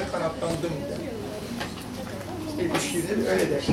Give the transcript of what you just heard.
kanatlandım der. İşte öyle der.